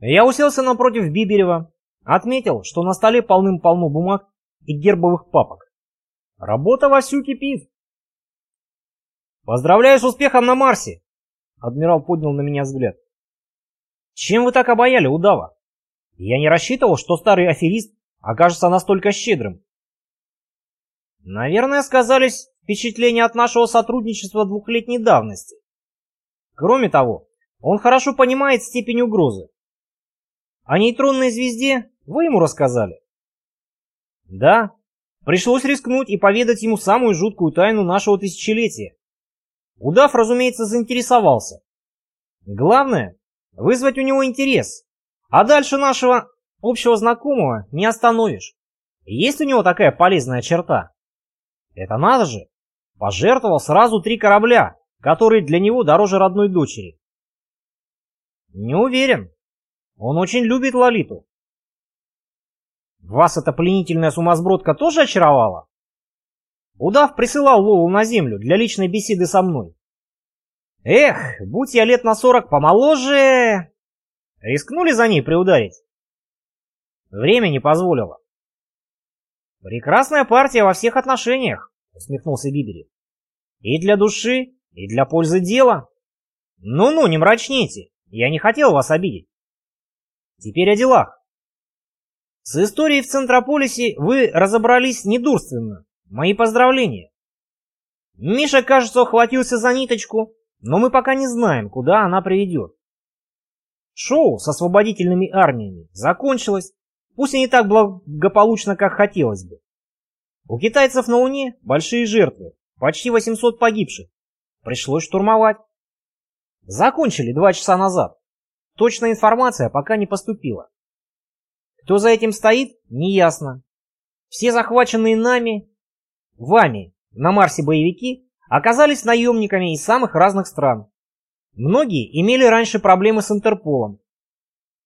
Я уселся напротив Биберева, отметил, что на столе полным-полно бумаг и гербовых папок. Работа вовсю кипит. «Поздравляю с успехом на Марсе!» Адмирал поднял на меня взгляд. «Чем вы так обаяли удава? Я не рассчитывал, что старый аферист окажется настолько щедрым». «Наверное, сказались впечатления от нашего сотрудничества двухлетней давности. Кроме того, он хорошо понимает степень угрозы. О нейтронной звезде вы ему рассказали?» «Да, пришлось рискнуть и поведать ему самую жуткую тайну нашего тысячелетия. Удав, разумеется, заинтересовался. Главное — вызвать у него интерес, а дальше нашего общего знакомого не остановишь. Есть у него такая полезная черта. Это надо же, пожертвовал сразу три корабля, которые для него дороже родной дочери. Не уверен. Он очень любит Лолиту. Вас эта пленительная сумасбродка тоже очаровала? Удав присылал Лолу на землю для личной беседы со мной. Эх, будь я лет на сорок помоложе... Рискнули за ней приударить? Время не позволило. Прекрасная партия во всех отношениях, усмехнулся Бибери. И для души, и для пользы дела. Ну-ну, не мрачните, я не хотел вас обидеть. Теперь о делах. С историей в Центрополисе вы разобрались недурственно. Мои поздравления. Миша, кажется, ухватился за ниточку, но мы пока не знаем, куда она приведет. Шоу с освободительными армиями закончилось, пусть и не так благополучно, как хотелось бы. У китайцев на Луне большие жертвы, почти 800 погибших. Пришлось штурмовать. Закончили два часа назад. Точная информация пока не поступила. Кто за этим стоит, неясно. Все захваченные нами вами на Марсе боевики оказались наемниками из самых разных стран. Многие имели раньше проблемы с Интерполом.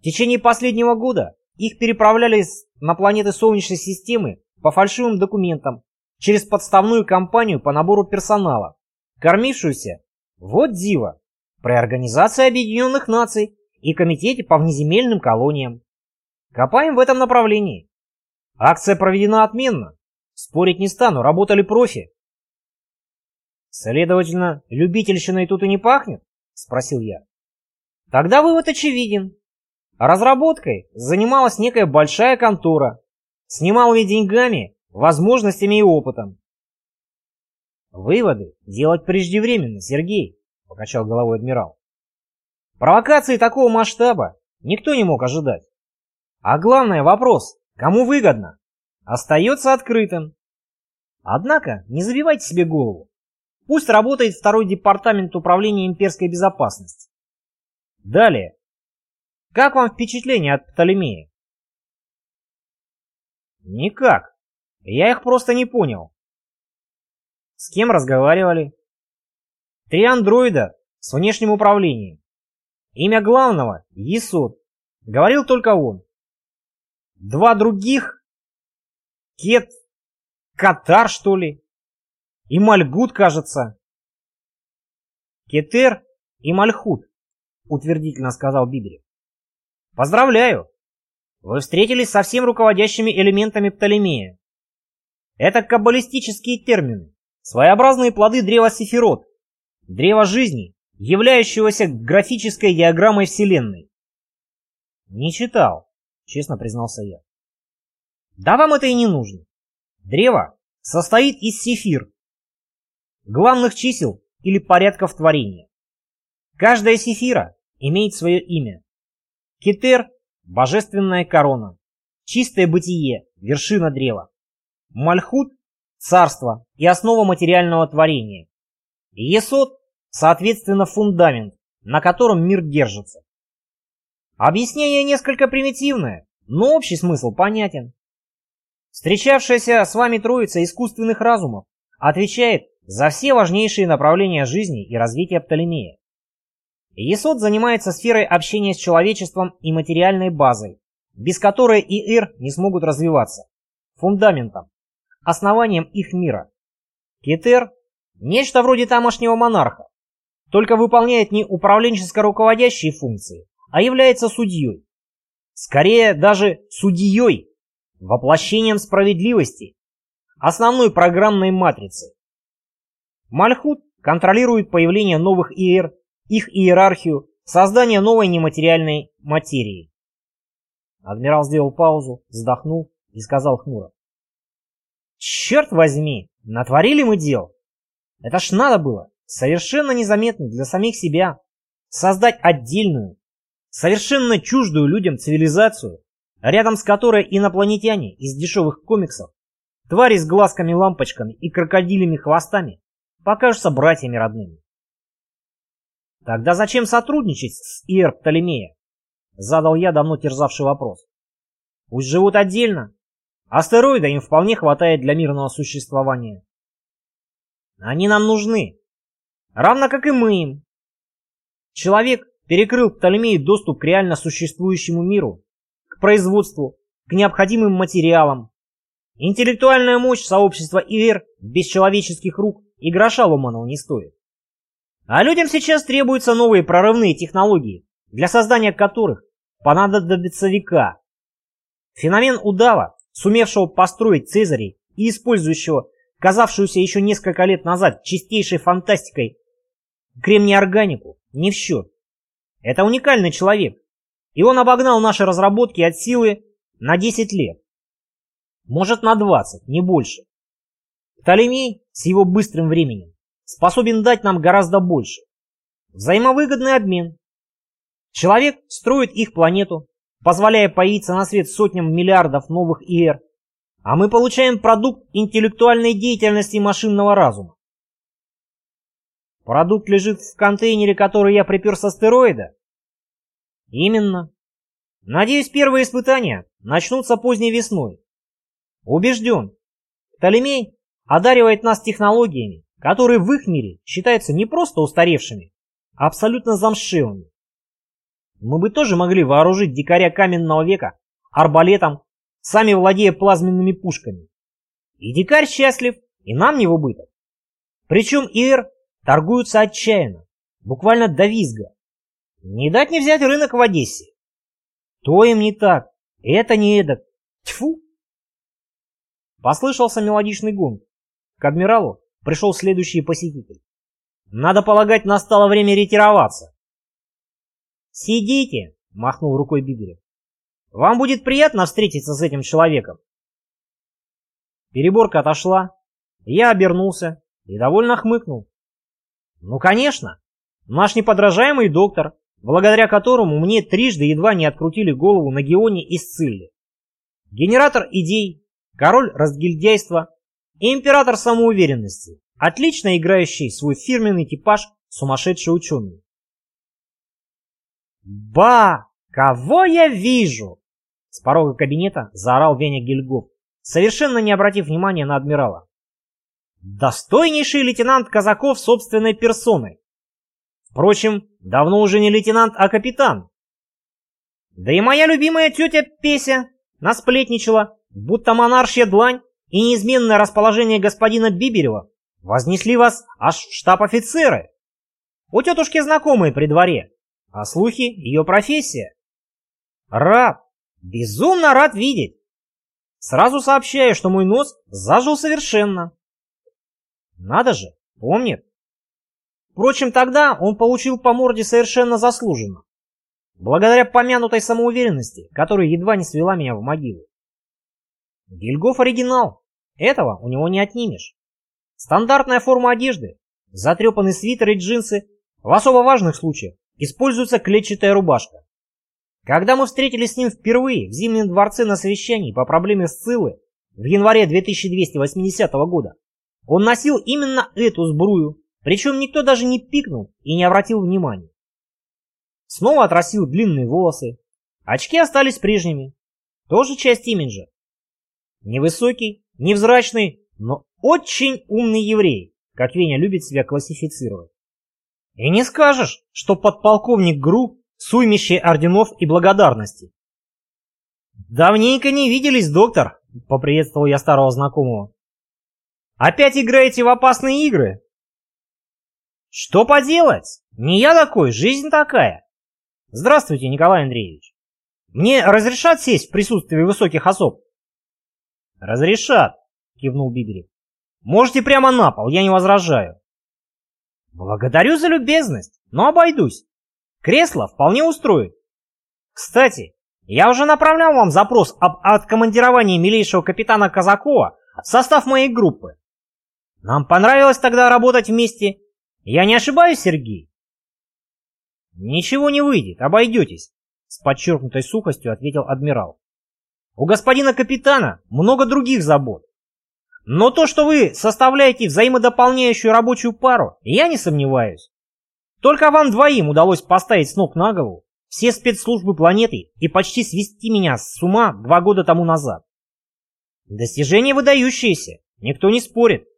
В течение последнего года их переправляли на планеты Солнечной системы по фальшивым документам через подставную компанию по набору персонала, кормившуюся, вот диво, при Организации Объединенных Наций и Комитете по внеземельным колониям. Копаем в этом направлении. Акция проведена отменно. Спорить не стану, работали профи. Следовательно, любительщиной тут и не пахнет? Спросил я. Тогда вывод очевиден. Разработкой занималась некая большая контора с немалыми деньгами, возможностями и опытом. Выводы делать преждевременно, Сергей, покачал головой адмирал. Провокации такого масштаба никто не мог ожидать. А главное вопрос, кому выгодно? остается открытым. Однако не забивайте себе голову. Пусть работает второй департамент управления имперской безопасности. Далее. Как вам впечатление от Птолемея? Никак. Я их просто не понял. С кем разговаривали? Три андроида с внешним управлением. Имя главного — Есот. Говорил только он. Два других Кет... Катар, что ли? И Мальгут, кажется. Кетер и Мальхут, утвердительно сказал Биберев. Поздравляю! Вы встретились со всеми руководящими элементами Птолемея. Это каббалистические термины, своеобразные плоды древа Сефирот, древа жизни, являющегося графической диаграммой Вселенной. Не читал, честно признался я. Да вам это и не нужно. Древо состоит из сефир, главных чисел или порядков творения. Каждая сефира имеет свое имя. Кетер – божественная корона, чистое бытие, вершина древа. Мальхут – царство и основа материального творения. Есот – соответственно фундамент, на котором мир держится. Объяснение несколько примитивное, но общий смысл понятен. Встречавшаяся с вами троица искусственных разумов отвечает за все важнейшие направления жизни и развития Птолемея. Есот занимается сферой общения с человечеством и материальной базой, без которой ИР не смогут развиваться, фундаментом, основанием их мира. Кетер – нечто вроде тамошнего монарха, только выполняет не управленческо-руководящие функции, а является судьей, скорее даже судьей, воплощением справедливости, основной программной матрицы. Мальхут контролирует появление новых ИР, их иерархию, создание новой нематериальной материи. Адмирал сделал паузу, вздохнул и сказал хмуро. «Черт возьми, натворили мы дел. Это ж надо было, совершенно незаметно для самих себя, создать отдельную, совершенно чуждую людям цивилизацию, рядом с которой инопланетяне из дешевых комиксов, твари с глазками-лампочками и крокодилями хвостами покажутся братьями родными. Тогда зачем сотрудничать с Иер Птолемея? Задал я давно терзавший вопрос. Пусть живут отдельно. Астероида им вполне хватает для мирного существования. Они нам нужны. Равно как и мы им. Человек перекрыл Птолемею доступ к реально существующему миру, к производству, к необходимым материалам. Интеллектуальная мощь сообщества ИР без человеческих рук и гроша ломаного не стоит. А людям сейчас требуются новые прорывные технологии, для создания которых понадобится века. Феномен удава, сумевшего построить Цезарей и использующего казавшуюся еще несколько лет назад чистейшей фантастикой кремний-органику, не в счет. Это уникальный человек, и он обогнал наши разработки от силы на 10 лет. Может на 20, не больше. Птолемей с его быстрым временем способен дать нам гораздо больше. Взаимовыгодный обмен. Человек строит их планету, позволяя появиться на свет сотням миллиардов новых ИР, а мы получаем продукт интеллектуальной деятельности машинного разума. Продукт лежит в контейнере, который я припер с астероида? Именно. Надеюсь, первые испытания начнутся поздней весной. Убежден, Птолемей одаривает нас технологиями, которые в их мире считаются не просто устаревшими, а абсолютно замшилыми. Мы бы тоже могли вооружить дикаря каменного века арбалетом, сами владея плазменными пушками. И дикарь счастлив, и нам не в убыток. Причем ИР торгуются отчаянно, буквально до визга. Не дать не взять рынок в Одессе. То им не так, это не эдак. Тьфу! Послышался мелодичный гонг. К адмиралу пришел следующий посетитель. Надо полагать, настало время ретироваться. «Сидите!» — махнул рукой Бигелев. «Вам будет приятно встретиться с этим человеком». Переборка отошла, я обернулся и довольно хмыкнул. «Ну, конечно! Наш неподражаемый доктор, благодаря которому мне трижды едва не открутили голову на Геоне и Сцилле. Генератор идей, король разгильдяйства и император самоуверенности, отлично играющий свой фирменный типаж сумасшедший ученый. «Ба! Кого я вижу?» С порога кабинета заорал Веня Гильгоф, совершенно не обратив внимания на адмирала. «Достойнейший лейтенант Казаков собственной персоной. Впрочем, давно уже не лейтенант, а капитан. Да и моя любимая тетя Песя насплетничала, будто монаршья длань и неизменное расположение господина Биберева вознесли вас аж в штаб-офицеры. У тетушки знакомые при дворе, а слухи — ее профессия. Рад, безумно рад видеть. Сразу сообщаю, что мой нос зажил совершенно. Надо же, помнит. Впрочем, тогда он получил по морде совершенно заслуженно. Благодаря помянутой самоуверенности, которая едва не свела меня в могилу. Гильгоф оригинал. Этого у него не отнимешь. Стандартная форма одежды, затрепанный свитер и джинсы, в особо важных случаях используется клетчатая рубашка. Когда мы встретились с ним впервые в Зимнем дворце на совещании по проблеме Сциллы в январе 2280 года, он носил именно эту сбрую, причем никто даже не пикнул и не обратил внимания. Снова отрастил длинные волосы, очки остались прежними, тоже часть имиджа. Невысокий, невзрачный, но очень умный еврей, как Веня любит себя классифицировать. И не скажешь, что подполковник ГРУ суймище орденов и благодарности. «Давненько не виделись, доктор», — поприветствовал я старого знакомого. «Опять играете в опасные игры?» «Что поделать? Не я такой, жизнь такая. Здравствуйте, Николай Андреевич». Мне разрешат сесть в присутствии высоких особ? Разрешат, кивнул Бибери. Можете прямо на пол, я не возражаю. Благодарю за любезность, но обойдусь. Кресло вполне устроит. Кстати, я уже направлял вам запрос об откомандировании милейшего капитана Казакова в состав моей группы. Нам понравилось тогда работать вместе. Я не ошибаюсь, Сергей? Ничего не выйдет, обойдетесь, с подчеркнутой сухостью ответил адмирал. У господина капитана много других забот. Но то, что вы составляете взаимодополняющую рабочую пару, я не сомневаюсь. Только вам двоим удалось поставить с ног на голову все спецслужбы планеты и почти свести меня с ума два года тому назад. Достижение выдающееся, никто не спорит.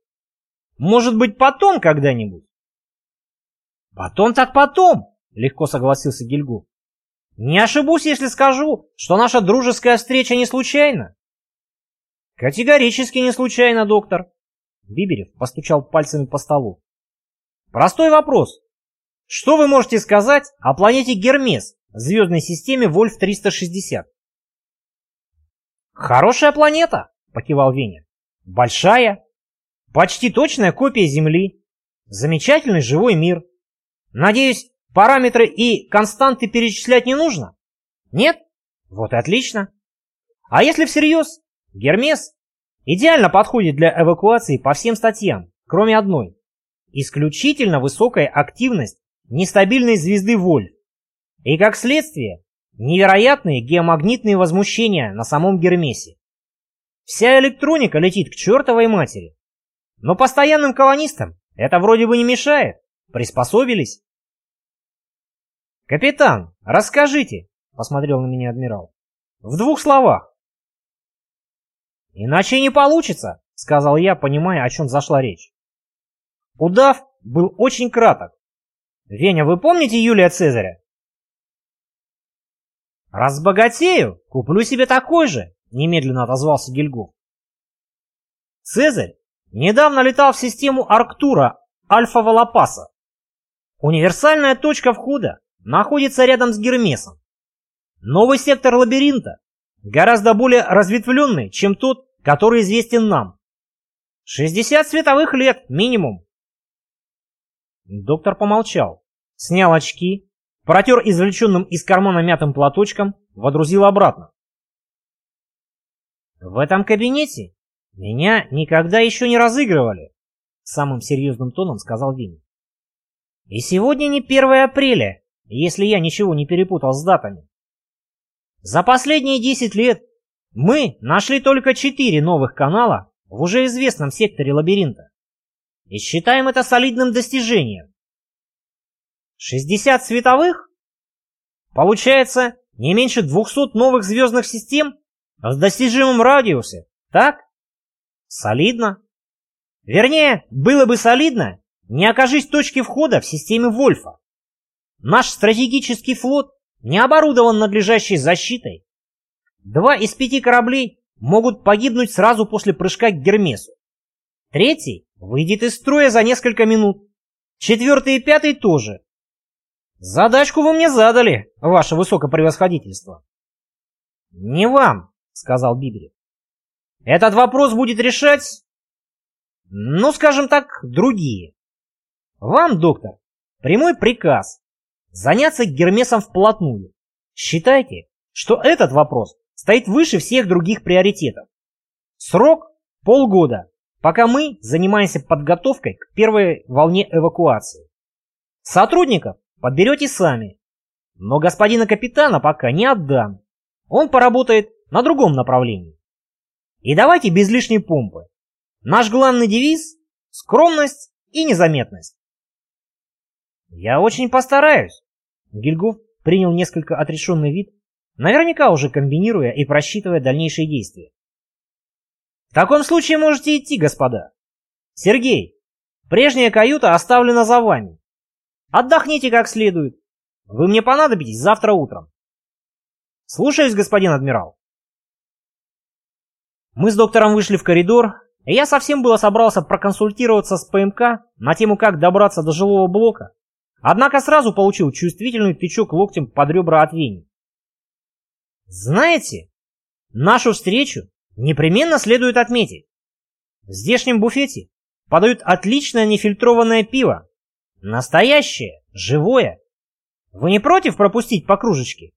Может быть, потом когда-нибудь? Потом так потом, легко согласился Гильгу. Не ошибусь, если скажу, что наша дружеская встреча не случайна. Категорически не случайно, доктор. Биберев постучал пальцами по столу. Простой вопрос. Что вы можете сказать о планете Гермес в звездной системе Вольф-360? «Хорошая планета», — покивал Веня. «Большая, почти точная копия Земли, замечательный живой мир. Надеюсь, параметры и константы перечислять не нужно? Нет? Вот и отлично. А если всерьез, Гермес идеально подходит для эвакуации по всем статьям, кроме одной. Исключительно высокая активность нестабильной звезды Воль. И как следствие, невероятные геомагнитные возмущения на самом Гермесе. Вся электроника летит к чертовой матери. Но постоянным колонистам это вроде бы не мешает. Приспособились. «Капитан, расскажите», — посмотрел на меня адмирал. «В двух словах». «Иначе не получится», — сказал я, понимая, о чем зашла речь. Удав был очень краток. «Веня, вы помните Юлия Цезаря?» «Разбогатею, куплю себе такой же», — немедленно отозвался Гильгоф. Цезарь недавно летал в систему Арктура Альфа-Волопаса. Универсальная точка входа находится рядом с Гермесом. Новый сектор лабиринта гораздо более разветвленный, чем тот, который известен нам. 60 световых лет минимум. Доктор помолчал, снял очки, протер извлеченным из кармана мятым платочком, водрузил обратно. В этом кабинете меня никогда еще не разыгрывали, самым серьезным тоном сказал Винни. И сегодня не 1 апреля, если я ничего не перепутал с датами. За последние 10 лет мы нашли только 4 новых канала в уже известном секторе лабиринта. И считаем это солидным достижением. 60 световых? Получается, не меньше 200 новых звездных систем в достижимом радиусе, так? Солидно. Вернее, было бы солидно, не окажись точки входа в системе Вольфа. Наш стратегический флот не оборудован надлежащей защитой. Два из пяти кораблей могут погибнуть сразу после прыжка к Гермесу. Третий выйдет из строя за несколько минут. Четвертый и пятый тоже. Задачку вы мне задали, ваше высокопревосходительство. Не вам, сказал Бибри. Этот вопрос будет решать, ну, скажем так, другие. Вам, доктор, прямой приказ заняться Гермесом вплотную. Считайте, что этот вопрос стоит выше всех других приоритетов. Срок – полгода, пока мы занимаемся подготовкой к первой волне эвакуации. Сотрудников подберете сами, но господина капитана пока не отдам. Он поработает на другом направлении. И давайте без лишней помпы. Наш главный девиз – скромность и незаметность. Я очень постараюсь. Гильгоф принял несколько отрешенный вид, наверняка уже комбинируя и просчитывая дальнейшие действия. В таком случае можете идти, господа. Сергей, прежняя каюта оставлена за вами. Отдохните как следует. Вы мне понадобитесь завтра утром. Слушаюсь, господин адмирал. Мы с доктором вышли в коридор, и я совсем было собрался проконсультироваться с ПМК на тему, как добраться до жилого блока, Однако сразу получил чувствительный тычок локтем под ребра от Вени. Знаете, нашу встречу непременно следует отметить. В здешнем буфете подают отличное нефильтрованное пиво. Настоящее, живое. Вы не против пропустить по кружечке?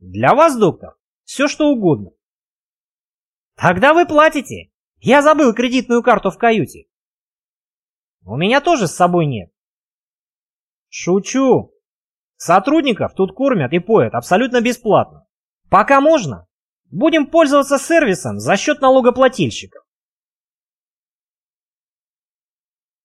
Для вас, доктор, все что угодно. Тогда вы платите. Я забыл кредитную карту в каюте. У меня тоже с собой нет. Шучу. Сотрудников тут кормят и поят абсолютно бесплатно. Пока можно. Будем пользоваться сервисом за счет налогоплательщиков.